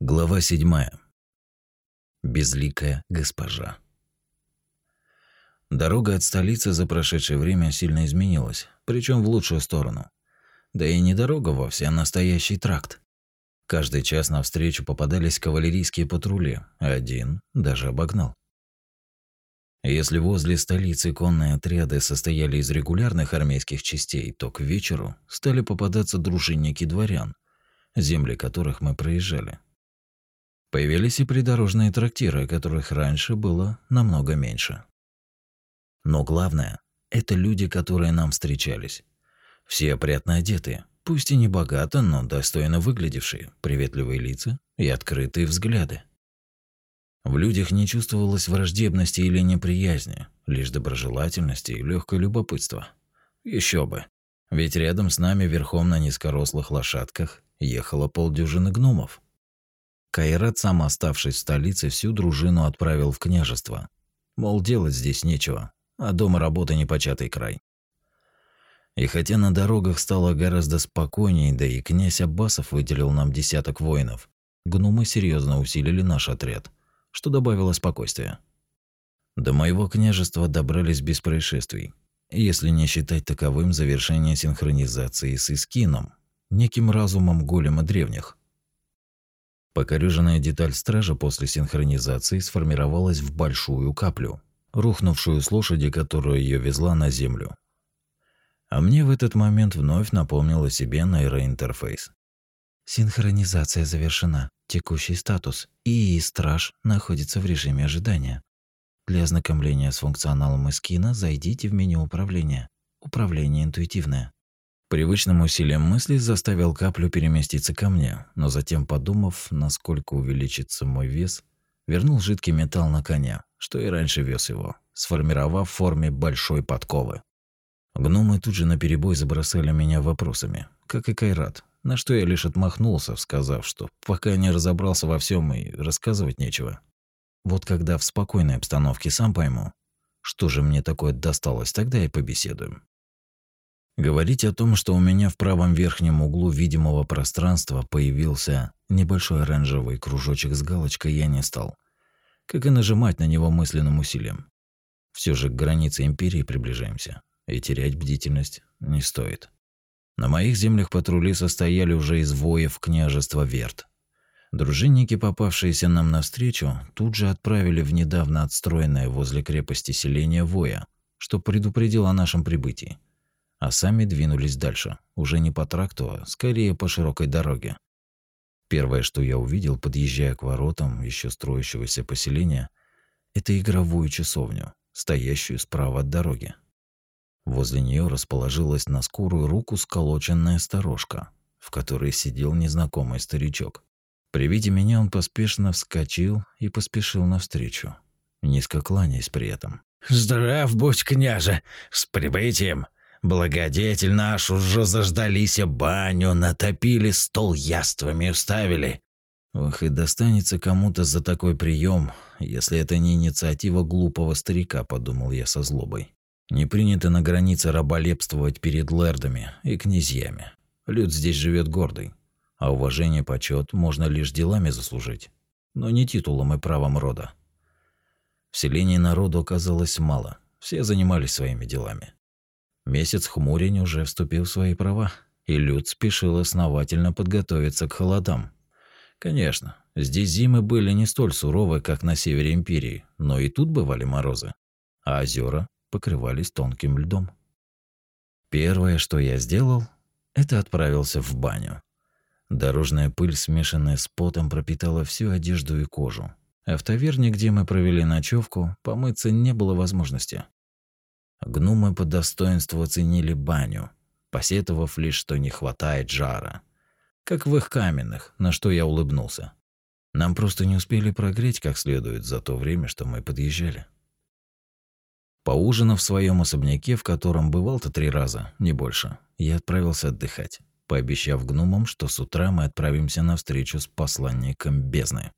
Глава седьмая. Безликая госпожа. Дорога от столицы за прошедшее время сильно изменилась, причем в лучшую сторону. Да и не дорога вовсе, а настоящий тракт. Каждый час навстречу попадались кавалерийские патрули, один даже обогнал. Если возле столицы конные отряды состояли из регулярных армейских частей, то к вечеру стали попадаться дружинники дворян, земли которых мы проезжали. Появились и придорожные трактиры, которых раньше было намного меньше. Но главное – это люди, которые нам встречались. Все опрятно одетые, пусть и не богато, но достойно выглядевшие, приветливые лица и открытые взгляды. В людях не чувствовалось враждебности или неприязни, лишь доброжелательности и легкое любопытство. Еще бы. Ведь рядом с нами верхом на низкорослых лошадках ехало полдюжины гномов. Кайрат, сам оставшись в столице, всю дружину отправил в княжество. Мол, делать здесь нечего, а дома работа непочатый край. И хотя на дорогах стало гораздо спокойнее, да и князь Аббасов выделил нам десяток воинов, гномы серьезно усилили наш отряд, что добавило спокойствия. До моего княжества добрались без происшествий, если не считать таковым завершение синхронизации с Искином, неким разумом голема древних. Покорюженная деталь стража после синхронизации сформировалась в большую каплю, рухнувшую с лошади, которая ее везла на землю. А мне в этот момент вновь напомнил о себе нейроинтерфейс. Синхронизация завершена. Текущий статус. И страж находится в режиме ожидания. Для ознакомления с функционалом эскина зайдите в меню управления. Управление интуитивное. Привычным усилием мысли заставил каплю переместиться ко мне, но затем, подумав, насколько увеличится мой вес, вернул жидкий металл на коня, что и раньше вез его, сформировав в форме большой подковы. Гномы тут же наперебой забросали меня вопросами, как и Кайрат, на что я лишь отмахнулся, сказав, что пока не разобрался во всем и рассказывать нечего. Вот когда в спокойной обстановке сам пойму, что же мне такое досталось, тогда и побеседуем. Говорить о том, что у меня в правом верхнем углу видимого пространства появился небольшой оранжевый кружочек с галочкой, я не стал. Как и нажимать на него мысленным усилием. Все же к границе империи приближаемся, и терять бдительность не стоит. На моих землях патрули состояли уже из воев княжества Верт. Дружинники, попавшиеся нам навстречу, тут же отправили в недавно отстроенное возле крепости селение Воя, что предупредило о нашем прибытии а сами двинулись дальше, уже не по тракту, а скорее по широкой дороге. Первое, что я увидел, подъезжая к воротам еще строящегося поселения, это игровую часовню, стоящую справа от дороги. Возле нее расположилась на скорую руку сколоченная сторожка, в которой сидел незнакомый старичок. При виде меня он поспешно вскочил и поспешил навстречу, низко кланяясь при этом. «Здрав будь, княже! С прибытием! Благодетель наш уже заждались баню, натопили, стол яствами уставили. Ох, и достанется кому-то за такой прием, если это не инициатива глупого старика, подумал я со злобой. Не принято на границе раболепствовать перед лэрдами и князьями. Люд здесь живет гордый, а уважение почет можно лишь делами заслужить, но не титулом и правом рода. В селении народу оказалось мало, все занимались своими делами. Месяц хмурень уже вступил в свои права, и люд спешил основательно подготовиться к холодам. Конечно, здесь зимы были не столь суровы, как на севере империи, но и тут бывали морозы, а озера покрывались тонким льдом. Первое, что я сделал, это отправился в баню. Дорожная пыль, смешанная с потом, пропитала всю одежду и кожу. А в таверне, где мы провели ночевку, помыться не было возможности. Гномы по достоинству оценили баню, посетовав лишь, что не хватает жара. Как в их каменных, на что я улыбнулся. Нам просто не успели прогреть как следует за то время, что мы подъезжали. Поужинав в своем особняке, в котором бывал-то три раза, не больше, я отправился отдыхать, пообещав гномам, что с утра мы отправимся на встречу с посланником бездны.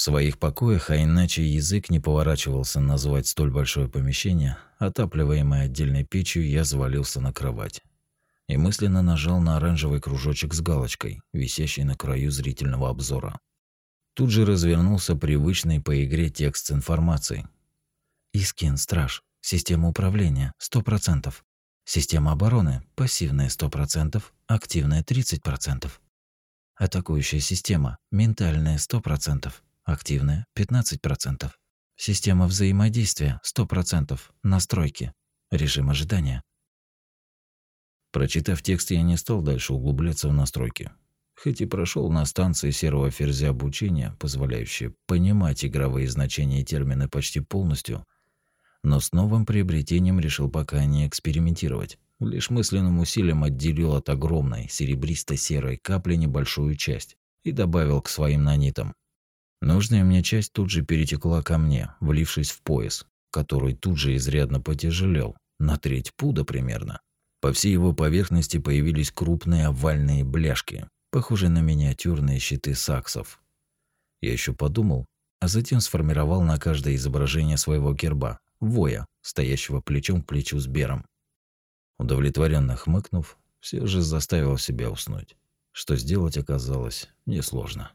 В своих покоях, а иначе язык не поворачивался назвать столь большое помещение, отапливаемое отдельной печью, я завалился на кровать и мысленно нажал на оранжевый кружочек с галочкой, висящий на краю зрительного обзора. Тут же развернулся привычный по игре текст с информацией. Искин, страж, система управления 100%. Система обороны пассивная 100%, активная 30%. Атакующая система ментальная 100%, активная 15%. Система взаимодействия 100%, настройки, режим ожидания. Прочитав текст, я не стал дальше углубляться в настройки. Хоть и прошел на станции серого ферзя обучения, позволяющее понимать игровые значения и термины почти полностью, но с новым приобретением решил пока не экспериментировать. Лишь мысленным усилием отделил от огромной серебристо-серой капли небольшую часть и добавил к своим нанитам. Нужная мне часть тут же перетекла ко мне, влившись в пояс, который тут же изрядно потяжелел, на треть пуда примерно. По всей его поверхности появились крупные овальные бляшки, похожие на миниатюрные щиты саксов. Я еще подумал, а затем сформировал на каждое изображение своего герба, воя, стоящего плечом к плечу с Бером. Удовлетворенно хмыкнув, все же заставил себя уснуть, что сделать оказалось несложно.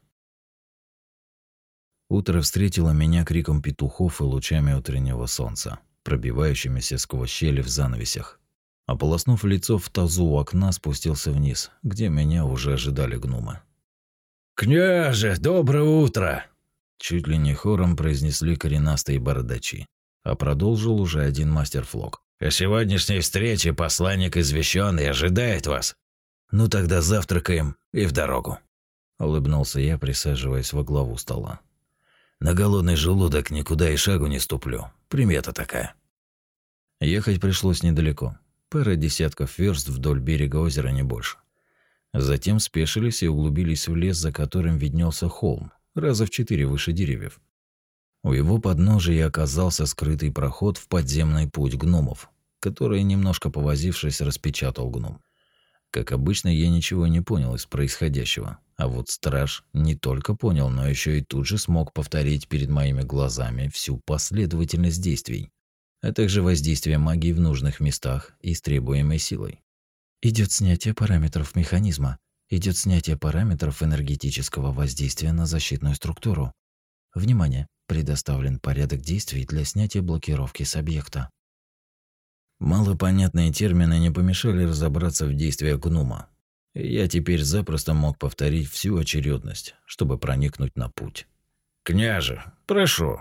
Утро встретило меня криком петухов и лучами утреннего солнца, пробивающимися сквозь щели в занавесях. Ополоснув лицо в тазу у окна, спустился вниз, где меня уже ожидали гномы. «Княже, доброе утро!» Чуть ли не хором произнесли коренастые бородачи, а продолжил уже один мастер-флог. «О сегодняшней встрече посланник извещен и ожидает вас. Ну тогда завтракаем и в дорогу». Улыбнулся я, присаживаясь во главу стола. На голодный желудок никуда и шагу не ступлю. Примета такая. Ехать пришлось недалеко. Пара десятков верст вдоль берега озера не больше. Затем спешились и углубились в лес, за которым виднелся холм, раза в четыре выше деревьев. У его подножия оказался скрытый проход в подземный путь гномов, который, немножко повозившись, распечатал гном. Как обычно, я ничего не понял из происходящего. А вот страж не только понял, но еще и тут же смог повторить перед моими глазами всю последовательность действий, а также воздействие магии в нужных местах и с требуемой силой. Идет снятие параметров механизма, идет снятие параметров энергетического воздействия на защитную структуру. Внимание, предоставлен порядок действий для снятия блокировки с объекта. Малопонятные термины не помешали разобраться в действиях гнума. я теперь запросто мог повторить всю очередность, чтобы проникнуть на путь. «Княже, прошу!»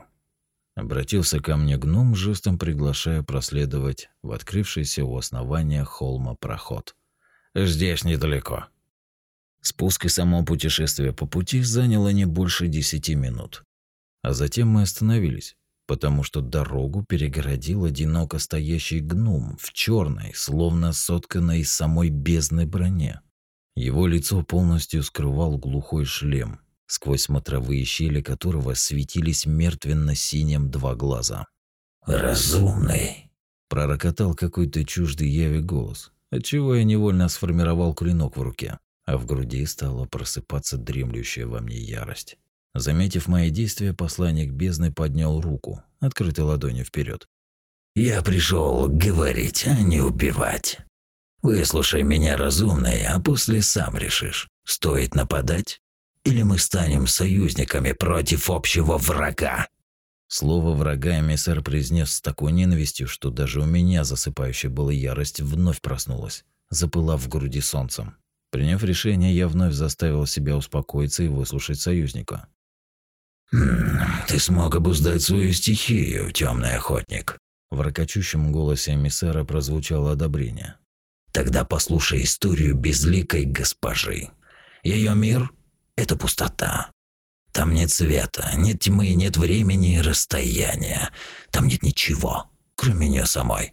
Обратился ко мне гном, жестом приглашая проследовать в открывшийся у основания холма проход. «Здесь недалеко». Спуск и само путешествие по пути заняло не больше десяти минут. А затем мы остановились, потому что дорогу перегородил одиноко стоящий гном в черной, словно сотканной из самой бездны броне. Его лицо полностью скрывал глухой шлем, сквозь смотровые щели которого светились мертвенно-синим два глаза. «Разумный», – пророкотал какой-то чуждый яви голос, отчего я невольно сформировал клинок в руке, а в груди стала просыпаться дремлющая во мне ярость. Заметив мои действия, посланник бездны поднял руку, открытой ладонью вперед. «Я пришел говорить, а не убивать. Выслушай меня разумный, а после сам решишь, стоит нападать или мы станем союзниками против общего врага». Слово врага эмиссар произнес с такой ненавистью, что даже у меня засыпающая была ярость вновь проснулась, запылав в груди солнцем. Приняв решение, я вновь заставил себя успокоиться и выслушать союзника. «Ты смог обуздать свою стихию, темный охотник». В ракочущем голосе эмиссара прозвучало одобрение. «Тогда послушай историю безликой госпожи. Ее мир – это пустота. Там нет света, нет тьмы, нет времени и расстояния. Там нет ничего, кроме нее самой.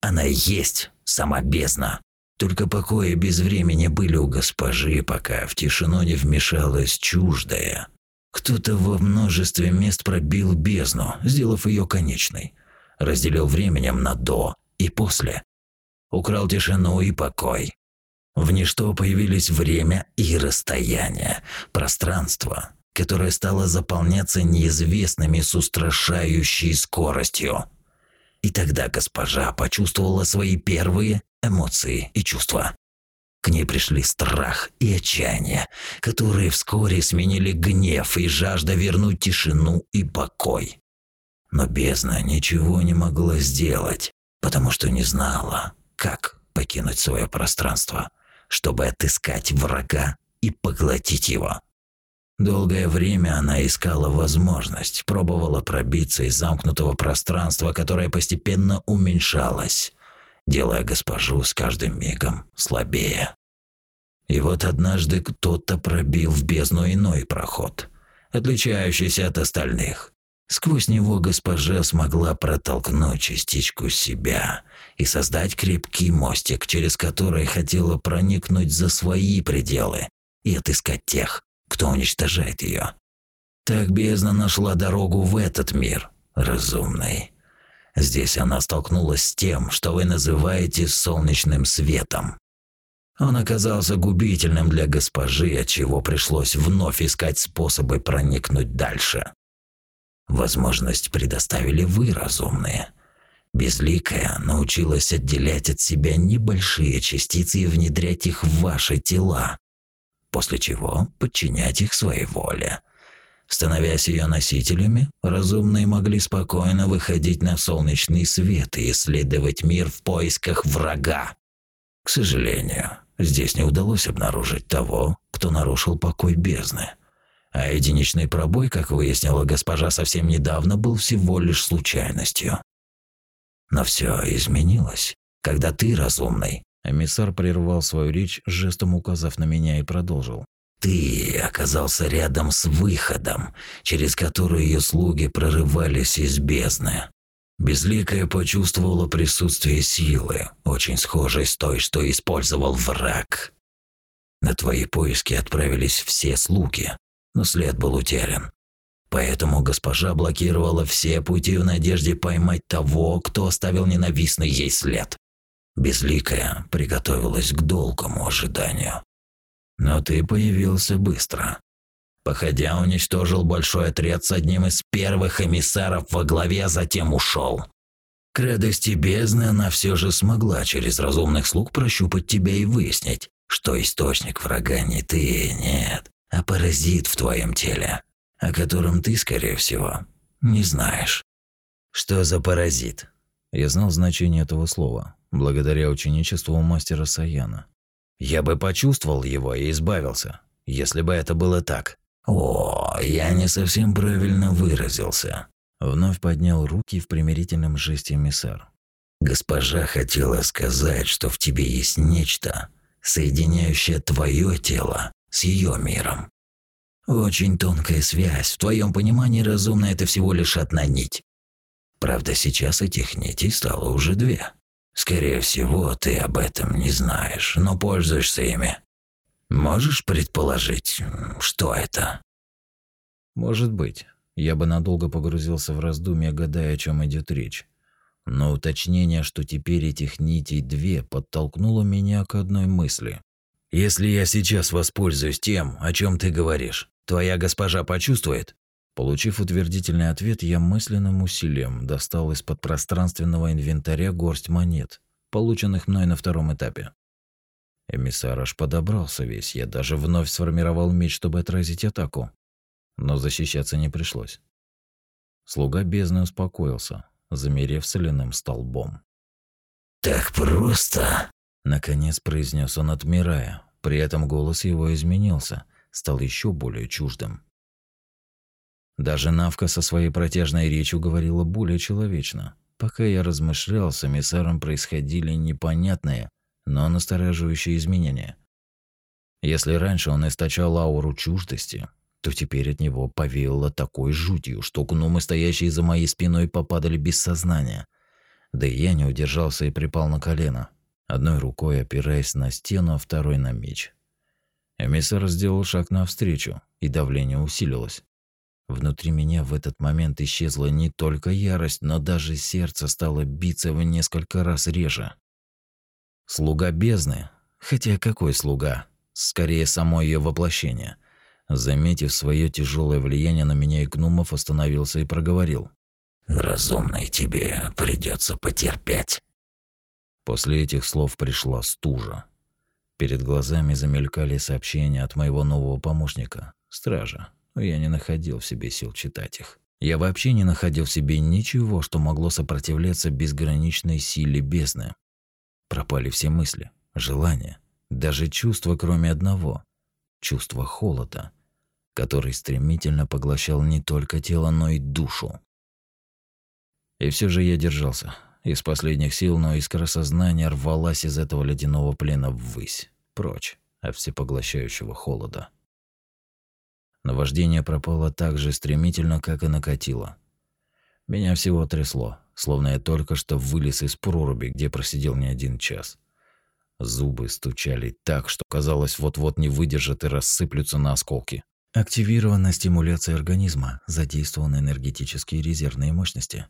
Она есть сама бездна. Только покоя без времени были у госпожи, пока в тишину не вмешалась чуждая, кто-то во множестве мест пробил бездну, сделав ее конечной. Разделил временем на «до» и «после». Украл тишину и покой. В ничто появились время и расстояние, пространство, которое стало заполняться неизвестными с устрашающей скоростью. И тогда госпожа почувствовала свои первые эмоции и чувства. К ней пришли страх и отчаяние, которые вскоре сменили гнев и жажда вернуть тишину и покой. Но бездна ничего не могла сделать, потому что не знала, как покинуть свое пространство, чтобы отыскать врага и поглотить его. Долгое время она искала возможность, пробовала пробиться из замкнутого пространства, которое постепенно уменьшалось, делая госпожу с каждым мигом слабее. И вот однажды кто-то пробил в бездну иной проход, отличающийся от остальных. Сквозь него госпожа смогла протолкнуть частичку себя и создать крепкий мостик, через который хотела проникнуть за свои пределы и отыскать тех, кто уничтожает ее. Так бездна нашла дорогу в этот мир, разумный. Здесь она столкнулась с тем, что вы называете солнечным светом. Он оказался губительным для госпожи, от чего пришлось вновь искать способы проникнуть дальше. Возможность предоставили вы, разумные. Безликая научилась отделять от себя небольшие частицы и внедрять их в ваши тела, после чего подчинять их своей воле. Становясь ее носителями, разумные могли спокойно выходить на солнечный свет и исследовать мир в поисках врага. К сожалению, здесь не удалось обнаружить того, кто нарушил покой бездны. А единичный пробой, как выяснила госпожа совсем недавно, был всего лишь случайностью. Но все изменилось, когда ты, разумный, Эмиссар прервал свою речь, жестом указав на меня и продолжил. Ты оказался рядом с выходом, через который ее слуги прорывались из бездны. Безликая почувствовала присутствие силы, очень схожей с той, что использовал враг. На твои поиски отправились все слуги, но след был утерян. Поэтому госпожа блокировала все пути в надежде поймать того, кто оставил ненавистный ей след. Безликая приготовилась к долгому ожиданию. Но ты появился быстро. Походя, уничтожил большой отряд с одним из первых эмиссаров во главе, а затем ушел. К радости бездны она все же смогла через разумных слуг прощупать тебя и выяснить, что источник врага не ты, нет, а паразит в твоем теле, о котором ты, скорее всего, не знаешь. Что за паразит? Я знал значение этого слова благодаря ученичеству мастера Саяна. Я бы почувствовал его и избавился, если бы это было так. О, я не совсем правильно выразился. Вновь поднял руки в примирительном жесте эмиссар. Госпожа хотела сказать, что в тебе есть нечто, соединяющее твое тело с ее миром. Очень тонкая связь. В твоем понимании разумно это всего лишь одна нить. Правда, сейчас этих нитей стало уже две. Скорее всего, ты об этом не знаешь, но пользуешься ими. Можешь предположить, что это? Может быть. Я бы надолго погрузился в раздумья, гадая, о чем идет речь. Но уточнение, что теперь этих нитей две, подтолкнуло меня к одной мысли. Если я сейчас воспользуюсь тем, о чем ты говоришь, твоя госпожа почувствует? Получив утвердительный ответ, я мысленным усилием достал из-под пространственного инвентаря горсть монет, полученных мной на втором этапе. Эмиссар аж подобрался весь, я даже вновь сформировал меч, чтобы отразить атаку. Но защищаться не пришлось. Слуга бездны успокоился, замерев соляным столбом. «Так просто?» Наконец произнес он, отмирая. При этом голос его изменился, стал еще более чуждым. Даже Навка со своей протяжной речью говорила более человечно. Пока я размышлял, с эмиссаром происходили непонятные, но настораживающие изменения. Если раньше он источал ауру чуждости, то теперь от него повеяло такой жутью, что гномы, стоящие за моей спиной, попадали без сознания. Да и я не удержался и припал на колено, одной рукой опираясь на стену, а второй на меч. Эмиссар сделал шаг навстречу, и давление усилилось. Внутри меня в этот момент исчезла не только ярость, но даже сердце стало биться в несколько раз реже. Слуга бездны, хотя какой слуга, скорее само ее воплощение, заметив свое тяжелое влияние на меня и гномов, остановился и проговорил. «Разумный тебе придется потерпеть». После этих слов пришла стужа. Перед глазами замелькали сообщения от моего нового помощника, стража, я не находил в себе сил читать их. Я вообще не находил в себе ничего, что могло сопротивляться безграничной силе бездны. Пропали все мысли, желания, даже чувства, кроме одного – чувства холода, который стремительно поглощал не только тело, но и душу. И все же я держался. Из последних сил, но искра сознания рвалась из этого ледяного плена ввысь, прочь от всепоглощающего холода. Наваждение пропало так же стремительно, как и накатило. Меня всего трясло, словно я только что вылез из проруби, где просидел не один час. Зубы стучали так, что казалось, вот-вот не выдержат и рассыплются на осколки. Активирована стимуляция организма, задействованы энергетические резервные мощности.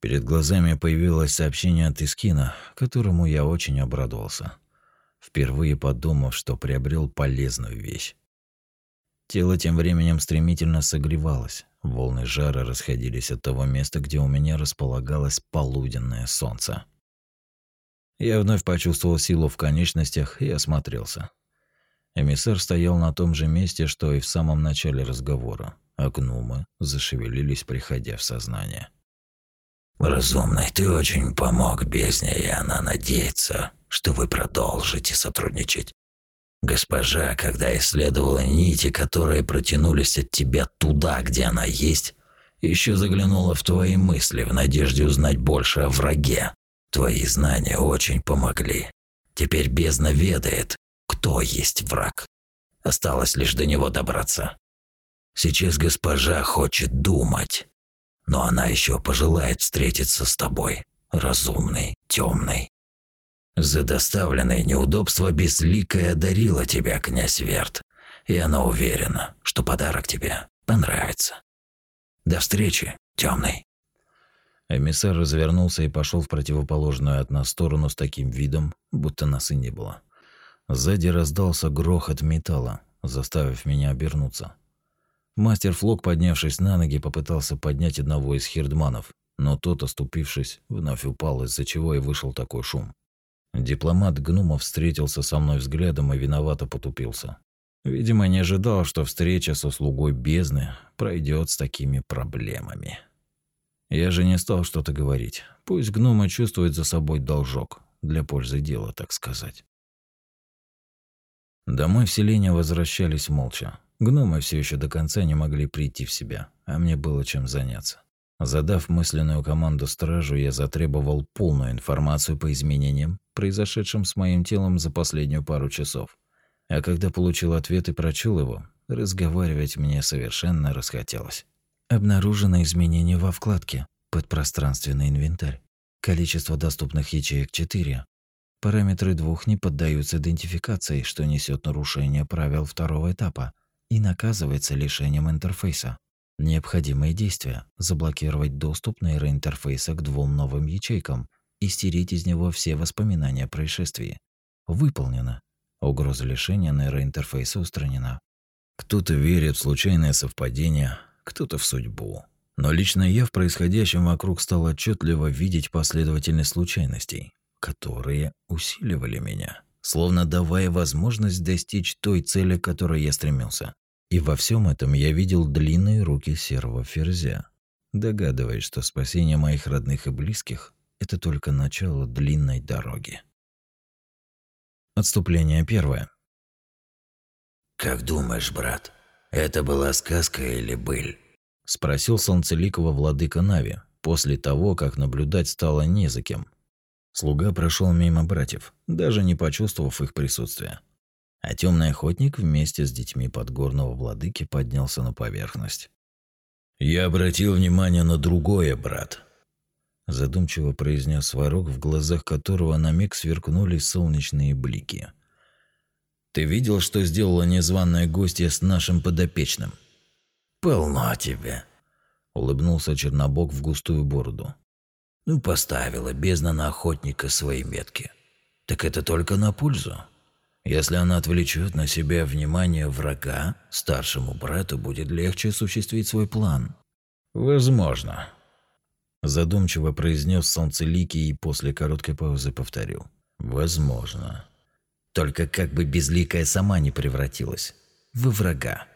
Перед глазами появилось сообщение от Искина, которому я очень обрадовался, впервые подумав, что приобрел полезную вещь. Тело тем временем стремительно согревалось, Волны жара расходились от того места, где у меня располагалось полуденное солнце. Я вновь почувствовал силу в конечностях и осмотрелся. Эмиссар стоял на том же месте, что и в самом начале разговора, а зашевелились, приходя в сознание. «Разумный, ты очень помог бездне, и она надеется, что вы продолжите сотрудничать. Госпожа, когда исследовала нити, которые протянулись от тебя туда, где она есть, еще заглянула в твои мысли в надежде узнать больше о враге. Твои знания очень помогли. Теперь бездна ведает, кто есть враг. Осталось лишь до него добраться. Сейчас госпожа хочет думать, но она еще пожелает встретиться с тобой, разумный, темный. За доставленные неудобства Безликая одарила тебя, князь Верт, и она уверена, что подарок тебе понравится. До встречи, темный. Эмиссар развернулся и пошел в противоположную от нас сторону с таким видом, будто нас и не было. Сзади раздался грохот металла, заставив меня обернуться. Мастер Флок, поднявшись на ноги, попытался поднять одного из хирдманов, но тот, оступившись, вновь упал, из-за чего и вышел такой шум. Дипломат Гнумов встретился со мной взглядом и виновато потупился. Видимо, не ожидал, что встреча со слугой бездны пройдет с такими проблемами. Я же не стал что-то говорить. Пусть гномы чувствуют за собой должок, для пользы дела, так сказать. Домой в селение возвращались молча. Гномы все еще до конца не могли прийти в себя, а мне было чем заняться. Задав мысленную команду стражу, я затребовал полную информацию по изменениям, произошедшим с моим телом за последнюю пару часов. А когда получил ответ и прочел его, разговаривать мне совершенно расхотелось. Обнаружено изменение во вкладке «Подпространственный инвентарь». Количество доступных ячеек 4. Параметры двух не поддаются идентификации, что несет нарушение правил второго этапа и наказывается лишением интерфейса. Необходимые действия – заблокировать доступ нейроинтерфейса к двум новым ячейкам и стереть из него все воспоминания о происшествии. Выполнено. Угроза лишения нейроинтерфейса устранена. Кто-то верит в случайное совпадение, кто-то в судьбу. Но лично я в происходящем вокруг стал отчетливо видеть последовательность случайностей, которые усиливали меня, словно давая возможность достичь той цели, к которой я стремился. И во всем этом я видел длинные руки серого ферзя, догадываясь, что спасение моих родных и близких – это только начало длинной дороги. Отступление первое. «Как думаешь, брат, это была сказка или быль?» – спросил солнцеликого владыка Нави, после того, как наблюдать стало не за кем. Слуга прошел мимо братьев, даже не почувствовав их присутствия а темный охотник вместе с детьми подгорного владыки поднялся на поверхность. «Я обратил внимание на другое, брат», – задумчиво произнес Сварог, в глазах которого на миг сверкнули солнечные блики. «Ты видел, что сделала незваная гостья с нашим подопечным?» «Полно тебе», – улыбнулся Чернобог в густую бороду. «Ну, поставила бездна на охотника свои метки. Так это только на пользу». Если она отвлечет на себя внимание врага, старшему брату будет легче осуществить свой план. Возможно. Задумчиво произнес Солнцеликий и после короткой паузы повторил. Возможно. Только как бы безликая сама не превратилась во врага.